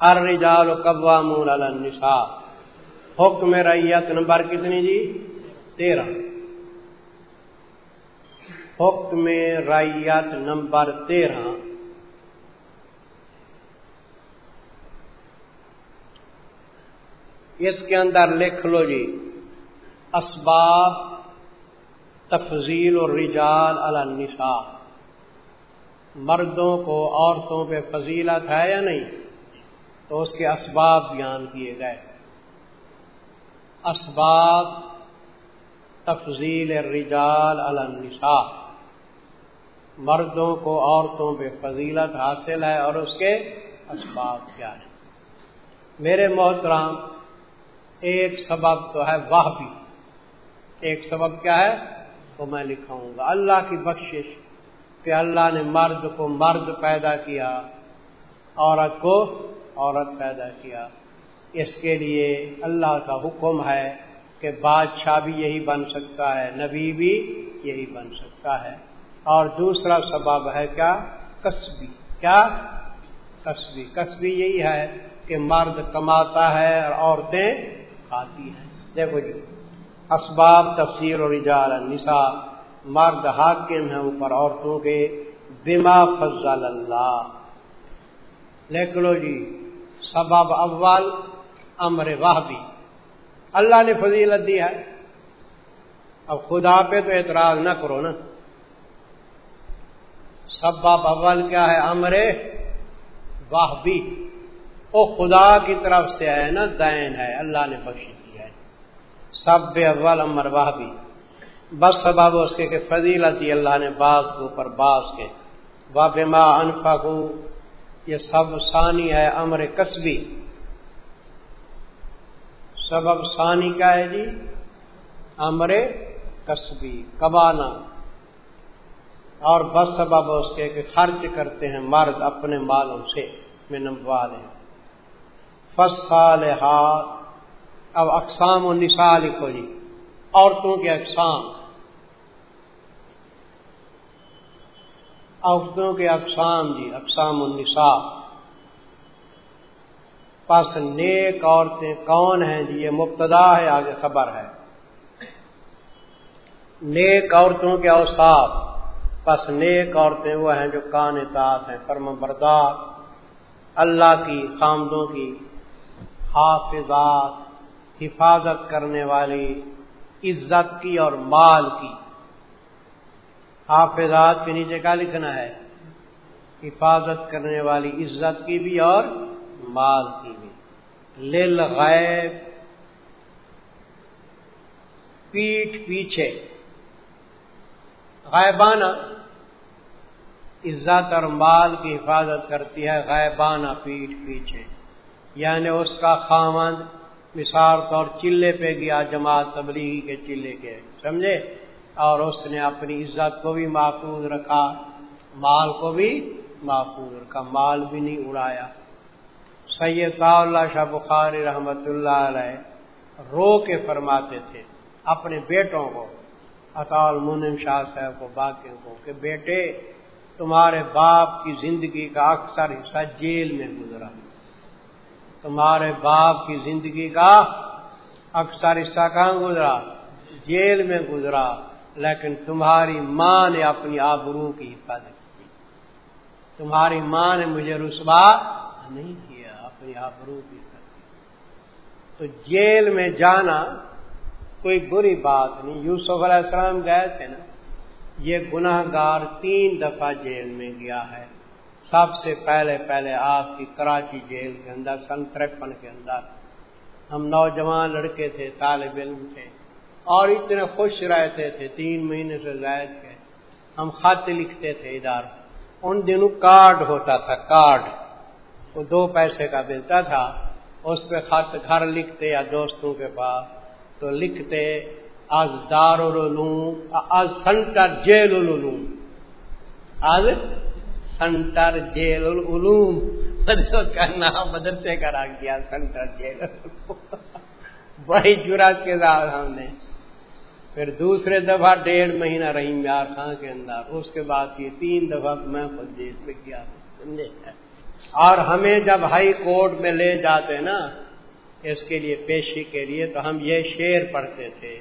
الرجال قوامون علی النساء۔ حکم ریت نمبر کتنی جی؟ تیرہ۔ حکم ریت نمبر تیرہ۔ اس کے اندر لکھ لو جی۔ اسباب تفضیل اور رجال النساء۔ مردوں کو عورتوں پہ فضیلت ہے یا نہیں؟ تو اس کے اسباب بیان کیے گئے۔ اسباب تفضیل رجال النساء۔ مردوں کو عورتوں پہ فضیلت حاصل ہے اور اس کے اسباب کیا ہے میرے محترام ایک سبب تو ہے وہ بھی ایک سبب کیا ہے؟ تو میں لکھاؤں گا۔ اللہ کی بخشش کہ اللہ نے مرد کو مرد پیدا کیا، عورت کو عورت پیدا کیا۔ اس کے لیے اللہ کا حکم ہے کہ بادشاہ بھی یہی بن سکتا ہے، نبی بھی یہی بن سکتا ہے۔ اور دوسرا سبب ہے کیا؟ کسبی۔ کیا؟ کسبی۔ کسبی یہی ہے کہ مرد کماتا ہے اور عورتیں کھاتی ہیں۔ دیکھو جی اسباب تفسیر اور اجار نسا مرد حاکم ہیں اوپر عورتوں کے۔ بما فضل اللہ۔ لکھ لو جی سبب اول امر واہ بھی اللہ نے فضیلت دی ہے۔ اب خدا پہ تو اعتراض نہ کرو نا۔ سبب اول کیا ہے امر واہ بھی وہ خدا کی طرف سے ہے نا، دین ہے۔ اللہ نے بخش دیا ہے۔ سب اول امر واہ بھی بس سبب اس کے کہ فضیلت دی اللہ نے، بعض کے اوپر، بعض کے۔ بابا انفا کو یہ سب ثانی ہے امر کسبی۔ سبب ثانی کا ہے جی؟ امر کسبی کبانا اور بس سبب اس کے کہ خرچ کرتے ہیں مرد اپنے مالوں سے، میں نمبوا لیں فصال ہاتھ اب اقسام و نسا لکھو جی عورتوں کے اقسام۔ عورتوں کے اقسام جی اقسام النساء۔ پس نیک عورتیں کون ہیں جی؟ یہ مبتدا ہے، آگے خبر ہے۔ نیک عورتوں کے اوساف پس نیک عورتیں وہ ہیں جو کان اطاعت ہیں، فرم بردار۔ اللہ کی، خامدوں کی حافظات، حفاظت کرنے والی، عزت کی اور مال کی۔ حافظات کے نیچے کا لکھنا ہے؟ حفاظت کرنے والی، عزت کی بھی اور مال کی بھی۔ لل غیب پیٹ پیچھے۔ غائبانہ۔ عزت اور مال کی حفاظت کرتی ہے غائبانہ پیٹ پیچھے۔ یعنی اس کا خامند مثال طور چلے پہ گیا جماعت تبلیغی کے چلے کے۔ سمجھے؟ اور اس نے اپنی عزت کو بھی محفوظ رکھا، مال کو بھی محفوظ رکھا، مال بھی نہیں اڑایا۔ سید اللہ شاہ بخاری رحمت اللہ علیہ رو کے فرماتے تھے اپنے بیٹوں کو اطال منم شاہ صاحب کو، باقیوں کو کہ بیٹے، تمہارے باپ کی زندگی کا اکثر حصہ جیل میں گزرا۔ تمہارے باپ کی زندگی کا اکثر حصہ کہاں گزرا؟ جیل میں گزرا۔ لیکن تمہاری ماں نے اپنی آبرو کی حفاظت کی۔ تمہاری ماں نے مجھے رسوا نہیں کیا، اپنی آبرو کی حفاظت تو جیل میں جانا کوئی بری بات نہیں۔ یوسف علیہ السلام گئے تھے نا، یہ گناہ گار تین دفعہ جیل میں گیا ہے۔ سب سے پہلے پہلے آپ کی کراچی جیل کے اندر سن ترپن کے اندر۔ ہم نوجوان لڑکے تھے، طالب علم تھے۔ اور اتنے خوش رہتے تھے، تین مہینے سے زائد کے۔ ہم خط لکھتے تھے ادار۔ ان دنوں کارڈ ہوتا تھا، کارڈ۔ وہ دو پیسے کا ملتا تھا، اس پہ خط گھر لکھتے یا دوستوں کے پاس۔ تو لکھتے آج دار العلوم آج سنٹر جیل العلوم آج سنٹر جیل العلوم کا نام بدلتے کرا گیا سنٹر جیل بڑی جرات کے ساتھ ہم نے۔ پھر دوسرے دفعہ ڈیڑھ مہینہ رہی میار خان کے اندر۔ اس کے بعد یہ تین دفعہ میں خود جیل میں گیا، سمجھے؟ اور ہمیں جب ہائی کورٹ میں لے جاتے نا، اس کے لیے پیشی کے لیے، تو ہم یہ شعر پڑھتے تھے۔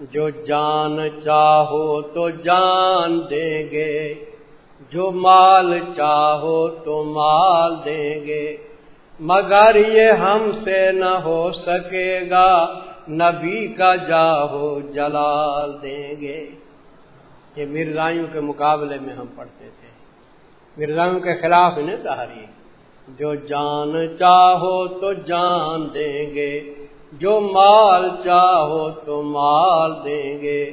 جو جان چاہو تو جان دیں گے، جو مال چاہو تو مال دیں گے، مگر یہ ہم سے نہ ہو سکے گا۔ نبی کا جاہو جلال دیں گے۔ یہ مرزائیوں کے مقابلے میں ہم پڑھتے تھے۔ مرزائیوں کے خلاف انہیں تحریک۔ جو جان چاہو تو جان دیں گے، جو مال چاہو تو مال دیں گے۔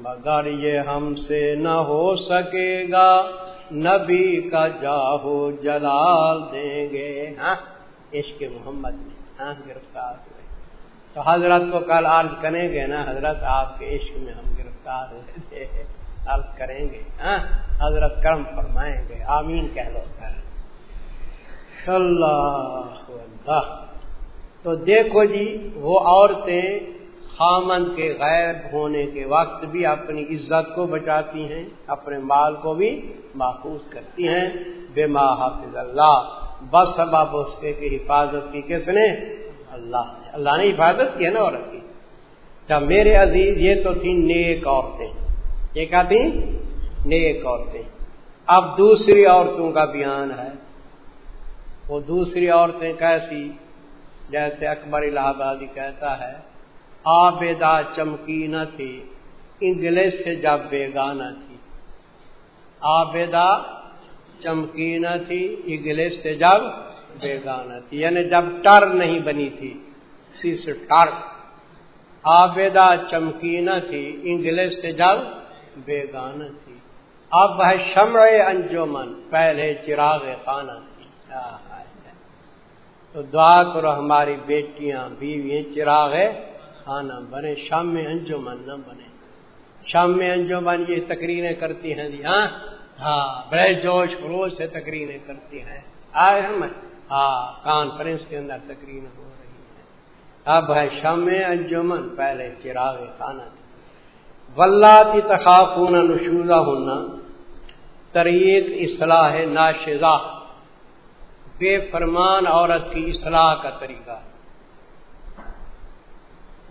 مگر یہ ہم سے نہ ہو سکے گا، نبی کا جاہو جلال دیں گے۔ ہاں عشق محمد میں۔ ہاں گرفتار۔ ہوئے تو حضرت کو کل عرض کریں گے نا، حضرت آپ کے عشق میں ہم گرفتار ہوئے تھے، عرض کریں گے ہاں؟ حضرت کرم فرمائیں گے، آمین کہہ لو۔ کر اللہ۔ تو دیکھو جی وہ عورتیں خامن کے غائب ہونے کے وقت بھی اپنی عزت کو بچاتی ہیں، اپنے مال کو بھی محفوظ کرتی ہیں۔ بے ماں حافظ اللہ، بس سبب اس کے کی حفاظت کی کس نے؟ اللہ۔ نے اللہ نے حفاظت کی ہے نا عورت کی؟ جب میرے عزیز، یہ تو تھی نیک عورتیں۔ یہ کیا تھی نیک عورتیں۔ اب دوسری عورتوں کا بیان ہے۔ وہ دوسری عورتیں کیسی؟ جیسے اکبر الہ آبادی کہتا ہے آبیدا چمکی نہ تھی، انگلش سے جب بیگانہ تھی۔ آبیدا چمکی نہ تھی، انگلش سے جب بیگانہ تھی۔ یعنی جب ٹر نہیں بنی تھی۔ سی ٹر آبیدا چمکی نہ تھی، انگلش سے جب بیگانہ تھی۔ اب ہے شمع انجمن، پہلے چراغ خانہ تھی۔ تو دعا کرو ہماری بیٹیاں بیوی چراغ خانہ بنے شام میں انجمن نہ بنے۔ شام میں انجمن یہ تقریریں کرتی ہیں جی ہاں؟ ہاں بڑے جوش خروش سے تقریریں کرتی ہیں۔ آئے ہم؟ ہاں کانفرنس کے اندر تقریر ہو۔ اب ہے شام انجمن پہلے چراغ خانہ ولہ کی تخافون نشوزہ ہونا طریق اصلاح ناشزہ۔ بے فرمان عورت کی اصلاح کا طریقہ۔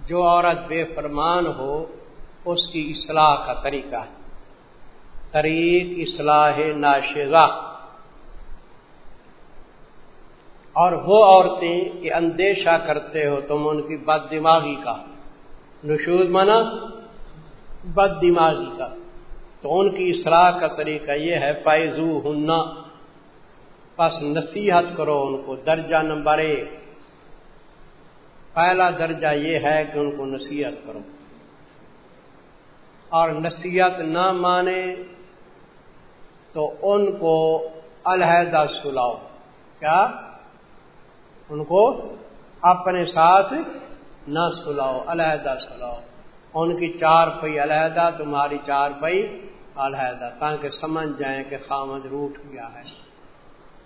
جو عورت بے فرمان ہو، اس کی اصلاح کا طریقہ۔ ہے طریق اصلاح ناشزہ۔ اور وہ عورتیں کہ اندیشہ کرتے ہو تم ان کی بد دماغی کا۔ نشوز منا بد دماغی کا۔ تو ان کی اصلاح کا طریقہ یہ ہے، فائزو ہننا پس نصیحت کرو ان کو، درجہ نمبر ایک۔ پہلا درجہ یہ ہے کہ ان کو نصیحت کرو۔ اور نصیحت نہ مانے تو ان کو علیحدہ سلاؤ۔ کیا؟ ان کو اپنے ساتھ نہ سلاؤ، علیحدہ سلاؤ۔ ان کی چار پئی علیحدہ، تمہاری چار پئی علیحدہ، تاکہ سمجھ جائیں کہ خامد روٹ گیا ہے۔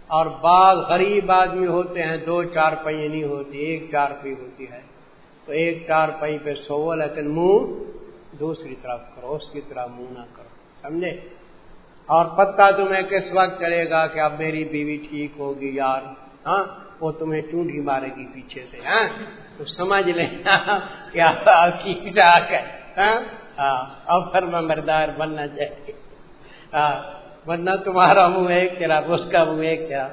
اور بعض غریب آدمی ہوتے ہیں، دو چار پئی نہیں ہوتی، ایک چار پئی ہوتی ہے۔ تو ایک چار پئی پہ سو لیکن منہ دوسری طرف کرو، اس کی طرح منہ نہ کرو، سمجھے؟ اور پتہ تمہیں کس وقت چلے گا کہ اب میری بیوی ٹھیک ہوگی، یار؟ ہاں وہ تمہیں چونڈی مارے گی پیچھے سے ہاں؟ تو سمجھ لیں، کیا ڈاک ہے ہاں؟, ہاں، اب پھر میں مردار بننا چاہیے۔ ہاں ورنہ تمہارا منہ ایک کرا اس کا منہ ایک کرا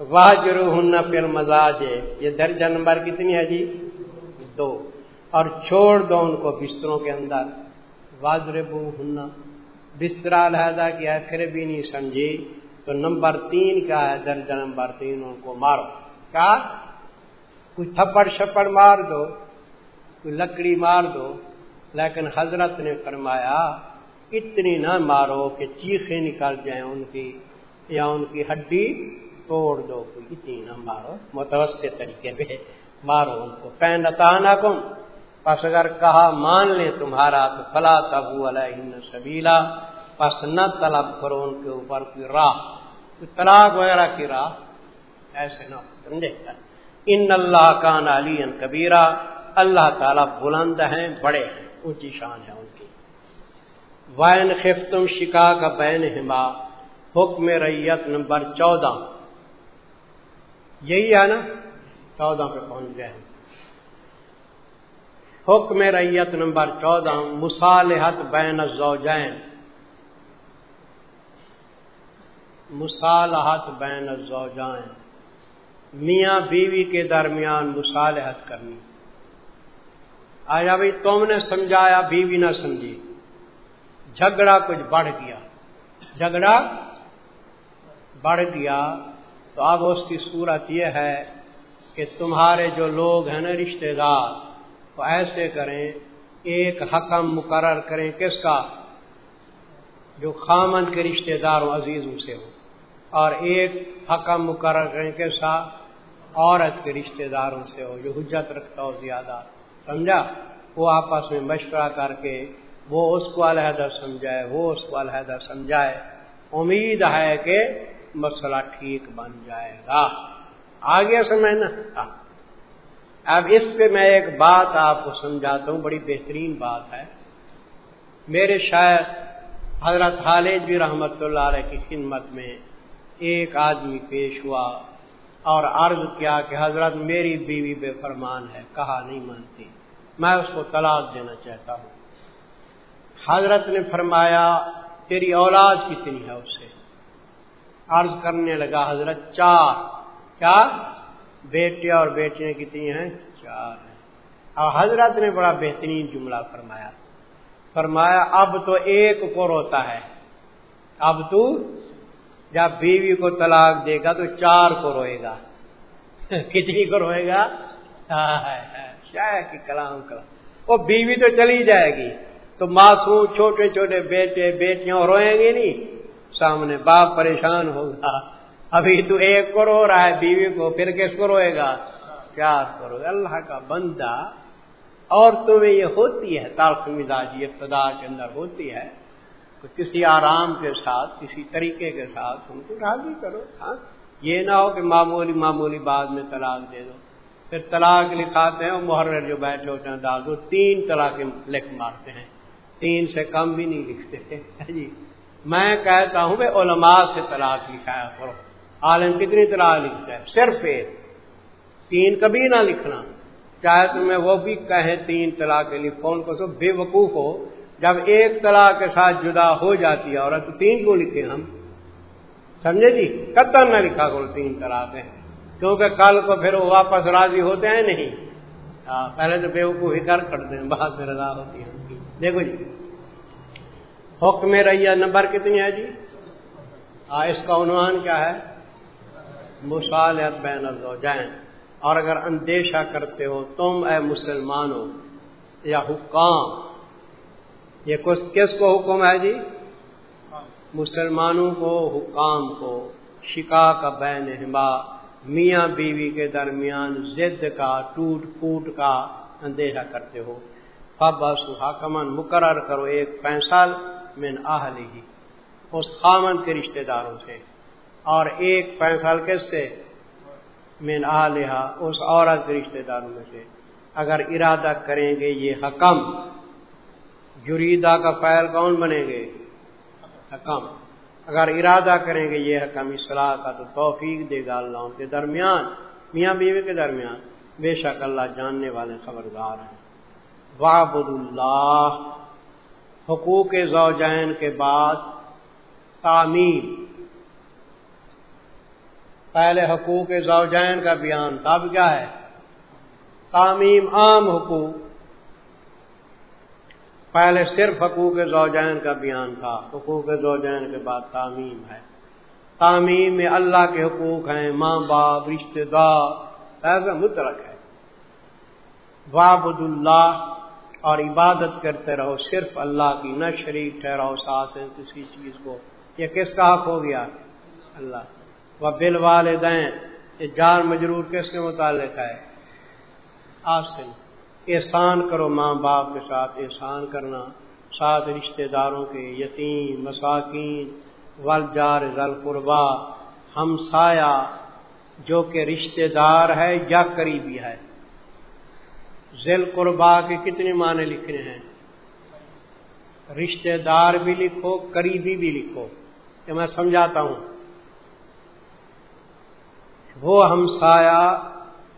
واہ جرو ہن پھر مزاج ہے یہ درجہ نمبر کتنی ہے جی؟ دو۔ اور چھوڑ دو ان کو بستروں کے اندر۔ واجر بو ہننا بستر علیحدہ کیا پھر بھی نہیں سمجھی۔ تو نمبر تین کا ہے درجہ نمبر تین، ان کو مارو۔ کیا کوئی تھپڑ شپڑ مار دو، کوئی لکڑی مار دو، لیکن حضرت نے فرمایا، اتنی نہ مارو کہ چیخیں نکل جائیں ان کی، یا ان کی ہڈی توڑ دو۔ کوئی اتنی نہ مارو، متوسط طریقے پہ مارو ان کو۔ پینتانا کم پس اگر کہا مان لیں تمہارا، تو فلا تبو علیہ سبیلا پس نہ طلب کرو ان کے اوپر کوئی راہ۔ طلاق وغیرہ کی راہ ایسے نہ سمجھے؟ ان اللہ کا علی کبیرہ اللہ تعالیٰ بلند ہیں، بڑے ہیں، اونچی شان ہے ان کی۔ وائن خفتم شکا کا بین ہما حکم ریت نمبر چودہ۔ یہی ہے نا، چودہ پہ پہنچ گئے حکم ریت نمبر چودہ، مصالحت بین الزوجین۔ مصالحت بین الزوجین۔ میاں بیوی کے درمیان مصالحت کرنی۔ آیا بھائی تم نے سمجھایا، بیوی نہ سمجھی۔ جھگڑا کچھ بڑھ گیا۔ جھگڑا بڑھ گیا۔ تو اب اس کی صورت یہ ہے کہ تمہارے جو لوگ ہیں نا رشتے دار تو ایسے کریں، ایک حکم مقرر کریں۔ کس کا؟ جو خامن کے رشتے داروں عزیزوں سے ہو اور ایک حکم مقرر کریں کس کا عورت کے رشتے داروں سے ہو، جو حجت رکھتا ہو زیادہ، سمجھا؟ وہ آپس میں مشورہ کر کے وہ اس کو علیحدہ سمجھائے، وہ اس کو علیحدہ سمجھائے۔ امید ہے کہ مسئلہ ٹھیک بن جائے گا۔ آگے سمجھنا؟ ہاں۔ اب اس پہ میں ایک بات آپ کو سمجھاتا ہوں، بڑی بہترین بات ہے۔ میرے شاید حضرت خالد بھی رحمت اللہ علیہ کی خدمت میں ایک آدمی پیش ہوا اور عرض کیا کہ حضرت میری بیوی بے فرمان ہے، کہا نہیں مانتی۔ میں اس کو طلاق دینا چاہتا ہوں۔ حضرت نے فرمایا، تیری اولاد کتنی ہے اس سے عرض کرنے لگا، حضرت چار۔ کیا؟ بیٹے اور بیٹیاں کتنی ہیں؟ چار ہیں۔ اور حضرت نے بڑا بہترین جملہ فرمایا۔ فرمایا، اب تو ایک کو روتا ہے۔ اب تو جب بیوی کو طلاق دے گا تو چار کو روئے گا۔ کتنی کو روئے گا؟ شاید کلام کلام۔ وہ بیوی تو چلی جائے گی۔ تو معصوم چھوٹے چھوٹے بیٹے، بیٹیاں روئیں گے نہیں۔ سامنے باپ پریشان ہوگا۔ ابھی تو ایک کو رو رہا ہے، بیوی کو پھر کس کو روئے گا؟ چار کو روئے اللہ کا بندہ، اور تمہیں یہ ہوتی ہے تالخ مزاجی ابتدا کے اندر ہوتی ہے۔ تو کسی آرام کے ساتھ، کسی طریقے کے ساتھ ان کو راضی کرو ہاں؟ یہ نہ ہو کہ معمولی معمولی بعد میں طلاق دے دو۔ پھر طلاق لکھاتے ہیں، محرر جو بیٹھے ہوتے ہیں ڈال دو تین طلاق لکھ مارتے ہیں۔ تین سے کم بھی نہیں لکھتے۔ جی۔ میں کہتا ہوں، بھائی، علماء سے طلاق لکھایا کرو۔ عالم کتنی طلاق لکھتا ہے؟ صرف ایک۔ تین کبھی نہ لکھنا۔ چاہے تمہیں وہ بھی کہیں تین طلاق لکھو ان کو سب بے وقوف ہو جب ایک طلاق کے ساتھ جدا ہو جاتی ہے، عورت تو تین کو لکھے ہم؟ سمجھے جی؟ قطر نہ لکھا کرو تین طلاق ہے کیونکہ کل کو پھر وہ واپس راضی ہوتے ہیں نہیں۔ پہلے تو بے وقوفی کر کرتے ہیں بعد میں رضا ہوتی ہے دیکھو جی حکم ریا نمبر کتنی ہے جی؟ ہاں اس کا عنوان کیا ہے؟ مصالحت بین الزوجین۔ اور اگر اندیشہ کرتے ہو تم اے مسلمانوں یا حکام یہ کس کو حکم ہے جی؟ مسلمانوں کو حکام کو۔ شکا کا بین ہما میاں بیوی کے درمیان زد کا ٹوٹ پوٹ کا اندیشہ کرتے ہو۔ بس حکمن مقرر کرو ایک پینسال من آہلی ہی۔ اس خامن کے رشتہ داروں سے۔ اور ایک پینسال کس سے؟ مین آلیہ اس عورت کے رشتہ داروں میں سے۔ اگر ارادہ کریں گے یہ حکم جریدا کا فائل کون بنیں گے؟ حکم۔ اگر ارادہ کریں گے یہ حکم اصلاح کا تو توفیق دے گا اللہ ان کے درمیان۔ میاں بیوی کے درمیان۔ بے شک اللہ جاننے والے خبردار ہیں۔ وابد اللہ حقوق زوجین کے بعد۔ تعمیر پہلے حقوق زوجین کا بیان تب کیا ہے؟ تعمیم عام حقوق۔ پہلے صرف حقوق زوجین کا بیان تھا، حقوق زوجین کے بعد تعمیم ہے۔ تعمیم میں اللہ کے حقوق ہیں ماں باپ رشتے دار، ایسا مترک ہے۔ وابد اللہ اور عبادت کرتے رہو، صرف اللہ کی، نہ شریک ٹھہراؤ ساتھ ہیں کسی چیز کو۔ یہ کس کا حق ہو گیا؟ اللہ۔ وہ بل والدین یہ جار مجرور کس کے متعلق ہے؟ آپ سے احسان کرو ماں باپ کے ساتھ احسان کرنا، ساتھ رشتہ داروں کے یتیم، مساکین ول جار ذل قربا ہمسایا جو کہ رشتہ دار ہے یا قریبی ہے۔ ذیل قربا کے کتنے معنی لکھنے ہیں؟ رشتہ دار بھی لکھو، قریبی بھی لکھو۔ کہ میں سمجھاتا ہوں۔ وہ ہمسایا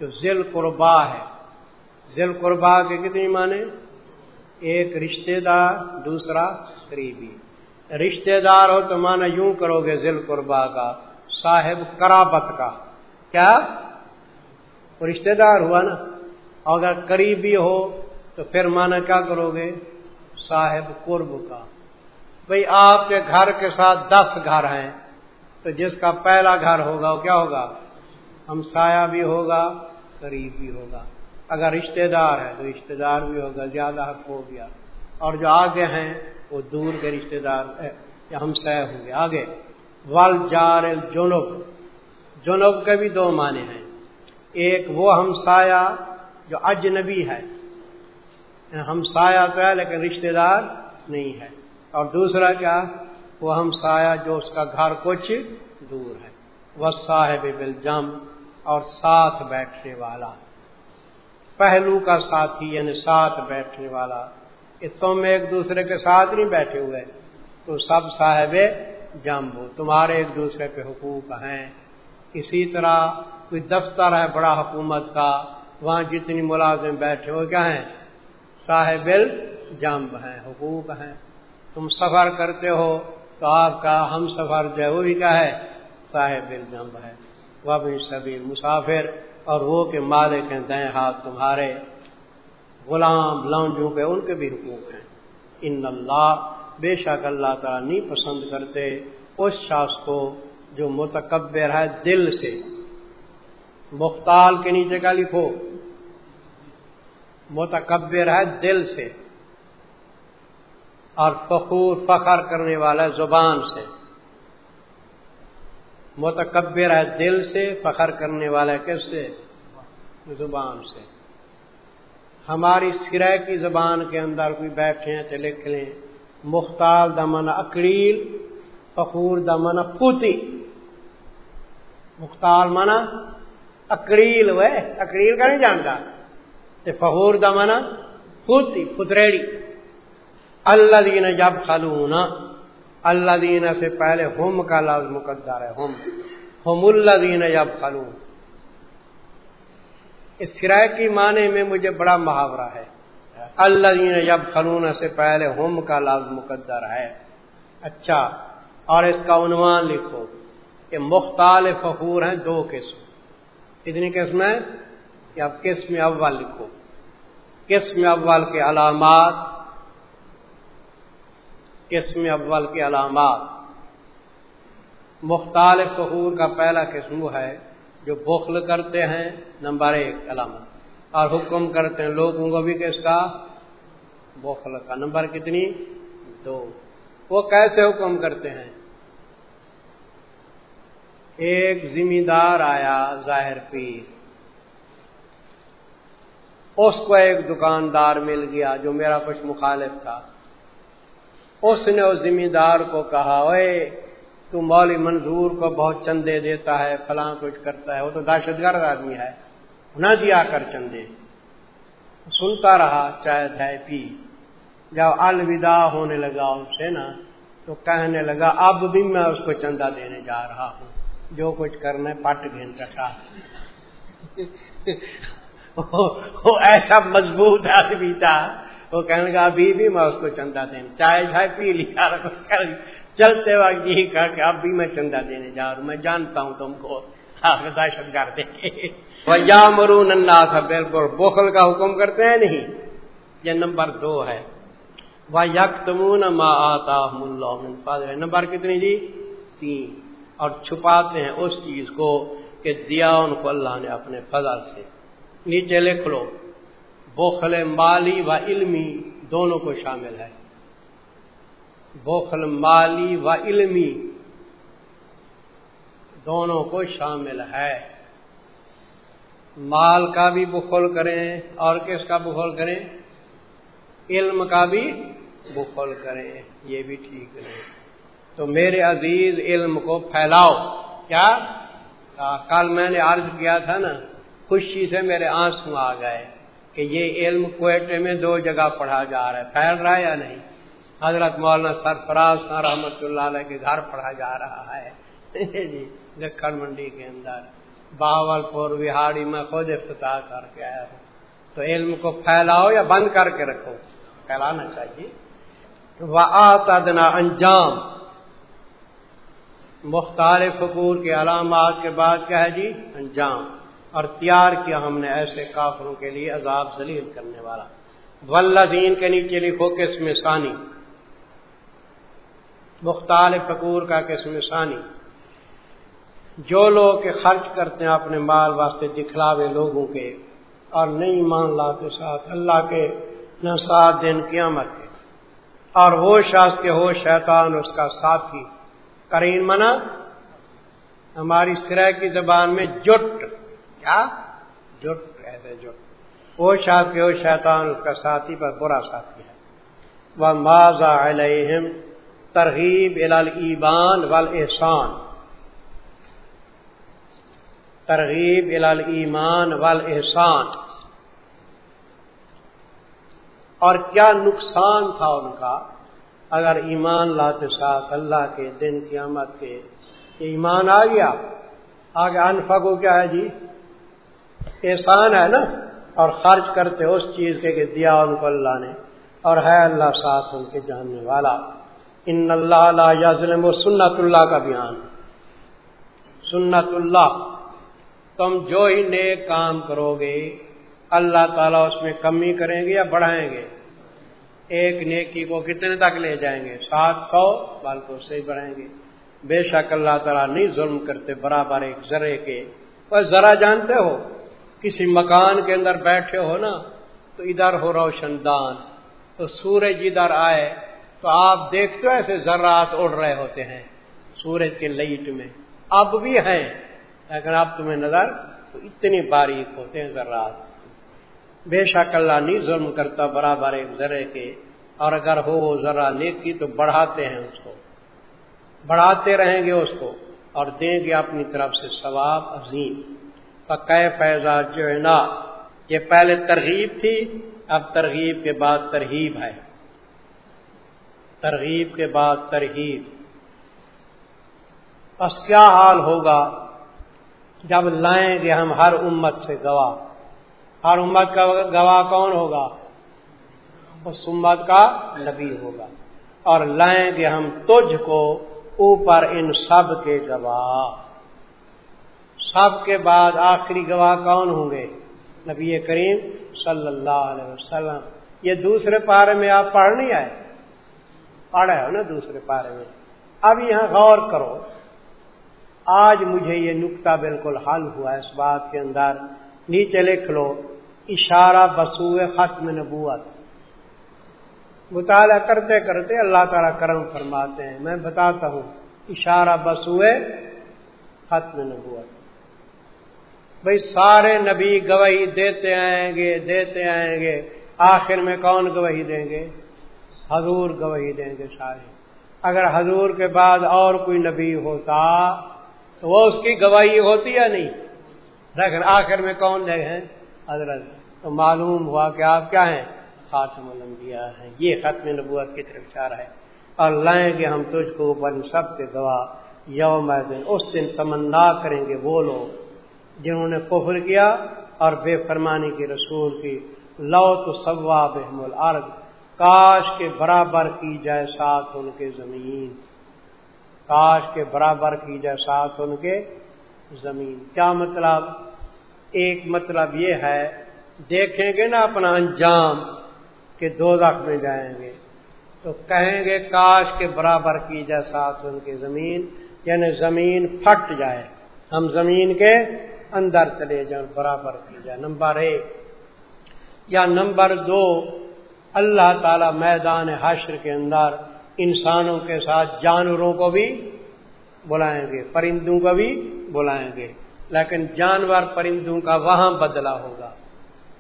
جو ذیل قربا ہے۔ ذیل قربا کے کتنی معنی ایک رشتہ دار، دوسرا قریبی۔ رشتہ دار ہو تو مانا یوں کرو گے ذیل قربا کا، صاحب کرابت کا۔ کیا؟ رشتہ دار ہوا نا۔ اگر قریبی ہو تو پھر مانا کیا کرو گے؟ صاحب قرب کا۔ بھئی آپ کے گھر کے ساتھ دس گھر ہیں، تو جس کا پہلا گھر ہوگا وہ کیا ہوگا؟ ہمسایا بھی ہوگا قریب بھی ہوگا۔ اگر رشتہ دار ہے تو رشتہ دار بھی ہوگا، زیادہ حق ہو گیا۔ اور جو آگے ہیں، وہ دور کے رشتہ دار یا ہمسایہ ہوں گے۔ آگے، ول جار جنوب۔ جنوب کے بھی دو معنی ہیں۔ ایک وہ ہمسایا جو اجنبی ہے۔ ہمسایا تو ہے لیکن رشتہ دار نہیں ہے۔ اور دوسرا کیا؟ وہ ہمسایا جو اس کا گھر کچھ دور ہے۔ وہ صاحب بل اور ساتھ بیٹھنے والا۔ پہلو کا ساتھی یعنی ساتھ بیٹھنے والا۔ تم ایک دوسرے کے ساتھ نہیں بیٹھے ہوئے، تو سب صاحب جم ہو تمہارے ایک دوسرے پہ حقوق ہیں۔ اسی طرح کوئی دفتر ہے بڑا حکومت کا، وہاں جتنی ملازم بیٹھے ہو کیا ہیں؟ صاحب جمب ہیں، حقوق ہیں۔ تم سفر کرتے ہو تو آپ کا ہم سفر جو ہے وہ بھی کیا ہے؟ صاحب جمب ہے۔ وہ بھی سبھی مسافر۔ اور وہ کے مالک ہیں دیں ہاتھ تمہارے، غلام لانجوں کے ان کے بھی حقوق ہیں۔ ان اللہ بے شک اللہ تعالیٰ نہیں پسند کرتے اس شخص کو جو متکبر ہے دل سے۔ مختال کے نیچے کا لکھو۔ متکبر ہے دل سے۔ اور فخور فخر کرنے والا زبان سے۔ متکبر ہے دل سے فخر کرنے والا کس سے؟ زبان سے۔ ہماری سرح کی زبان کے اندر کوئی بیٹھے ہیں تو لکھ لیں۔ مختال دمن اکڑیل فخور دمن پوتی مختال منا اکڑیل وہ اکڑیل کا نہیں جانتا۔ فخور دمن پوتی پتریڑی اللہ دین جب خلونا اللہ دین سے پہلے ہوم کا لفظ مقدر ہے ہوم ہوم اللہ دین جب خلون اس کرائے کی معنی میں مجھے بڑا محاورہ ہے۔ اللہ دین جب خلون سے پہلے ہوم کا لفظ مقدر ہے۔ اچھا اور اس کا عنوان لکھو کہ مختال فخور ہیں دو قسم۔ اتنی قسم ہے کہ اب قسم اول لکھو۔ قسم اول کے علامات قسم اول کے علامات۔ مختلف فخور کا پہلا قسم وہ ہے جو بخل کرتے ہیں، نمبر ایک علامت۔ اور حکم کرتے ہیں لوگوں کو بھی کس کا بخل کا۔ نمبر کتنی؟ دو۔ وہ کیسے حکم کرتے ہیں؟ ایک ذمہ دار آیا ظاہر پیر۔ اس کو ایک دکاندار مل گیا جو میرا کچھ مخالف تھا۔ اس نے اس ذمہ دار کو کہا اے تو مولی منظور کو بہت چندے دیتا ہے، فلاں کچھ کرتا ہے، وہ تو دہشت گرد آدمی ہے، نہ دیا کر چندے۔ سنتا رہا، چاہے پی۔ جب الوداع ہونے لگا ان سے نا، تو کہنے لگا، اب بھی میں اس کو چندہ دینے جا رہا ہوں۔ جو کچھ کرنا پٹ گھن رکھا۔ وہ ایسا مضبوط آدمی تھا۔ وہ کہنے لگا، ابھی بھی میں اس کو چندہ دیں چائے چائے پی لیا چلتے وقت یہی کہا کہ، اب بھی میں چندہ دینے جا رہا ہوں، میں جانتا ہوں تم کو دہشت گرد یا مرو ننا تھا بالکل بوخل کا حکم کرتے ہیں نہیں؟ یہ نمبر دو ہے۔ وہ یک تمون ما آتا نمبر کتنی جی؟ تین۔ اور چھپاتے ہیں اس چیز کو کہ دیا ان کو اللہ نے اپنے فضل سے۔ نیچے لکھ لو۔ بوخل مالی و علمی دونوں کو شامل ہے۔ بوخل مالی و علمی دونوں کو شامل ہے۔ مال کا بھی بخل کریں اور کس کا بخل کریں؟ علم کا بھی بخل کریں، یہ بھی ٹھیک نہیں تو میرے عزیز، علم کو پھیلاؤ۔ کیا؟ کل میں نے عرض کیا تھا نا، خوشی سے میرے آنسو آ گئے۔ کہ یہ علم کوئٹے میں دو جگہ پڑھا جا رہا ہے، پھیل رہا ہے یا نہیں؟ حضرت مولانا سرفراز رحمت اللہ علیہ کے گھر پڑھا جا رہا ہے۔ جی لکھن منڈی کے اندر۔ باول پور وہاڑی میں خود افتتاح کر کے آیا ہوں۔ تو علم کو پھیلاؤ یا بند کر کے رکھو؟ پھیلانا چاہیے۔ وہ آتنا انجام مختار فکور کے علامات کے بعد کیا ہے جی؟ انجام۔ اور تیار کیا ہم نے ایسے کافروں کے لیے عذاب ذلیل کرنے والا۔ ولدین کے نیچے لکھو قسم ثانی۔ مختار فکور کا قسم ثانی۔ جو لوگ خرچ کرتے ہیں اپنے مال واسطے دکھلاوے لوگوں کے اور نہیں مان لاتے ساتھ اللہ کے نہ سات دن قیامت کے۔ اور وہ شاخ کے ہو شیطان اس کا ساتھی۔ کرین منا۔ ہماری سرح کی زبان میں جٹ۔ کیا؟ جٹ ایسے جٹ وہ شاخ کے شیطان، اس کا ساتھی پر برا ساتھی ہے۔ وہ ماضا علیہم ترغیب البان وال احسان ترغیب ایمان وال احسان اور کیا نقصان تھا ان کا؟ اگر ایمان لاتے ساتھ اللہ کے، دن قیامت کے۔ ایمان آ گیا۔ آگے انفا کو کیا ہے جی؟ احسان ہے نا؟ اور خرچ کرتے اس چیز کے کہ دیا ان کو اللہ نے۔ اور ہے اللہ ساتھ ان کے جاننے والا۔ ان اللہ یزلم و سنت اللہ کا بیان۔ سنت اللہ۔ تم جو ہی نیک کام کرو گے، اللہ تعالیٰ اس میں کمی کریں گے یا بڑھائیں گے۔ ایک نیکی کو کتنے تک لے جائیں گے؟ سات سو بال کو سے بڑھائیں گے۔ بے شک اللہ تعالیٰ نہیں ظلم کرتے برابر ایک ذرے کے۔ اور ذرا جانتے ہو۔ کسی مکان کے اندر بیٹھے ہو نا، تو ادھر ہو روشن دان۔ تو سورج ادھر آئے، تو آپ دیکھتے ہو ایسے ذرات اڑ رہے ہوتے ہیں سورج کے لائٹ میں۔ اب بھی ہیں، لیکن اب تمہیں نظر تو اتنی باریک ہوتے ہیں ذرات۔ بے شک اللہ نہیں ظلم کرتا برابر ایک ذرے کے، اور اگر ہو وہ ذرا نیکی تو بڑھاتے ہیں اس کو۔ بڑھاتے رہیں گے اس کو، اور دیں گے اپنی طرف سے ثواب عظیم۔ پکے فیضا جو ہے نا، یہ پہلے ترغیب تھی، اب ترغیب کے بعد ترغیب ہے۔ ترغیب کے بعد ترغیب بس کیا حال ہوگا؟ جب لائیں گے ہم ہر امت سے گواہ۔ ہر امت کا گواہ کون ہوگا؟ اس امت کا نبی ہوگا۔ اور لائیں گے ہم تجھ کو اوپر ان سب کے گواہ۔ سب کے بعد آخری گواہ کون ہوں گے؟ نبی کریم صلی اللہ علیہ وسلم۔ یہ دوسرے پارے میں آپ پڑھ نہیں آئے؟ پڑھے ہو نا دوسرے پارے میں۔ اب یہاں غور کرو۔ آج مجھے یہ نقطہ بالکل حل ہوا اس بات کے اندر۔ نیچے لکھ لو۔ اشارہ بسو ختم نبوت۔ مطالعہ کرتے کرتے اللہ تعالیٰ کرم فرماتے ہیں۔ میں بتاتا ہوں۔ اشارہ بسوئے ختم نبوت۔ بھائی سارے نبی گواہی دیتے آئیں گے، دیتے آئیں گے۔ آخر میں کون گواہی دیں گے؟ حضور گواہی دیں گے سارے۔ اگر حضور کے بعد اور کوئی نبی ہوتا تو وہ اس کی گواہی ہوتی یا نہیں؟ لیکن آخر میں کون دے ہیں؟ حضرت۔ تو معلوم ہوا کہ آپ کیا ہیں؟ خاتم الانبیاء ہیں۔ یہ ختم نبوت کی طرف اشارہ ہے۔ اور لائیں گے ہم تجھ کو اوپر سب کے گواہ یوم دن اس دن تمنا کریں گے وہ لوگ۔ جنہوں نے کفر کیا اور بے فرمانی کی رسول کی لو تو سوا بحم کاش کے برابر کی جائے ساتھ ان کے زمین۔ کاش کے برابر کی جائے ساتھ ان کے زمین۔ کیا مطلب؟ ایک مطلب یہ ہے، دیکھیں گے نا اپنا انجام کہ دو رخ میں جائیں گے۔ تو کہیں گے کاش کے برابر کی جائے ساتھ ان کی زمین یعنی زمین پھٹ جائے۔ ہم زمین کے اندر چلے جائیں برابر کی جائے نمبر ایک۔ یا نمبر دو، اللہ تعالی میدان حشر کے اندر انسانوں کے ساتھ جانوروں کو بھی بلائیں گے، پرندوں کو بھی بلائیں گے۔ لیکن جانور پرندوں کا وہاں بدلا ہوگا۔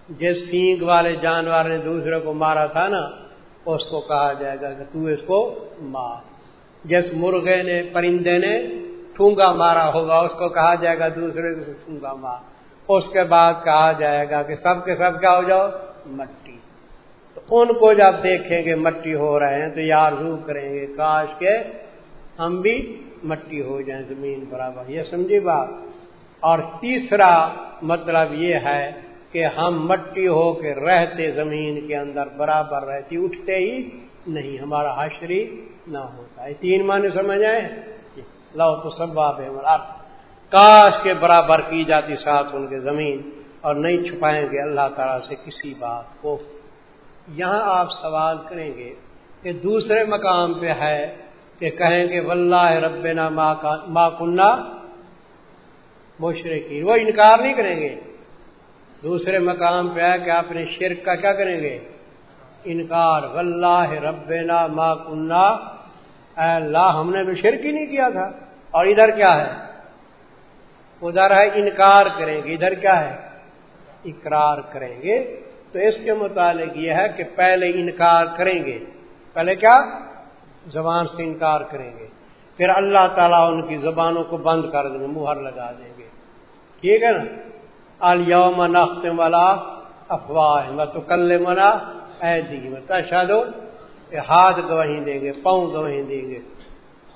جس سینگ والے جانور نے دوسرے کو مارا تھا نا، اس کو کہا جائے گا کہ تو اس کو مار۔ جس مرغے نے، پرندے نے ٹھونگا مارا ہوگا، اس کو کہا جائے گا دوسرے کو ٹھونگا مار۔ اس کے بعد کہا جائے گا کہ سب کے سب کیا ہو جاؤ؟ مٹی۔ تو ان کو جب دیکھیں گے مٹی ہو رہے ہیں، تو یار رو کریں گے، کاش کے ہم بھی مٹی ہو جائیں زمین برابر۔ یہ سمجھی بات۔ اور تیسرا مطلب یہ ہے کہ ہم مٹی ہو کے رہتے زمین کے اندر برابر رہتی اٹھتے ہی نہیں، ہمارا حشری نہ ہوتا۔ ہے تین معنی سمجھ آئے؟ لو تو سب باب کاش کے برابر کی جاتی ساتھ ان کے زمین اور نہیں چھپائیں گے اللہ تعالی سے کسی بات کو۔ یہاں آپ سوال کریں گے کہ دوسرے مقام پہ ہے کہ کہیں گے، واللہ ربنا ما کنہ مشرقی وہ انکار نہیں کریں گے۔ دوسرے مقام پہ ہے کہ آپ نے شرک کا کیا کریں گے؟ انکار۔ واللہ ربنا ما کنہ اے اللہ، ہم نے بھی شرک ہی نہیں کیا تھا۔ اور ادھر کیا ہے؟ ادھر ہے انکار کریں گے۔ ادھر کیا ہے؟ اقرار کریں گے۔ تو اس کے متعلق یہ ہے کہ پہلے انکار کریں گے۔ پہلے کیا؟ زبان سے انکار کریں گے۔ پھر اللہ تعالیٰ ان کی زبانوں کو بند کر دیں گے، مہر لگا دیں گے۔ ٹھیک ہے نا؟ الوم نخت والا افواہ میں تو کل منا اے دی شادو ہاتھ گواہی دیں گے، پاؤں گواہی دیں گے۔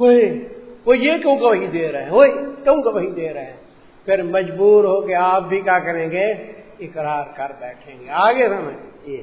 ہوئے، وہ یہ کیوں گواہی دے رہے ہیں؟ ہوئے، کیوں گواہی دے رہے ہیں؟ پھر مجبور ہو کے آپ بھی کیا کریں گے؟ اقرار کر بیٹھیں گے۔ آگے سمجھ یہ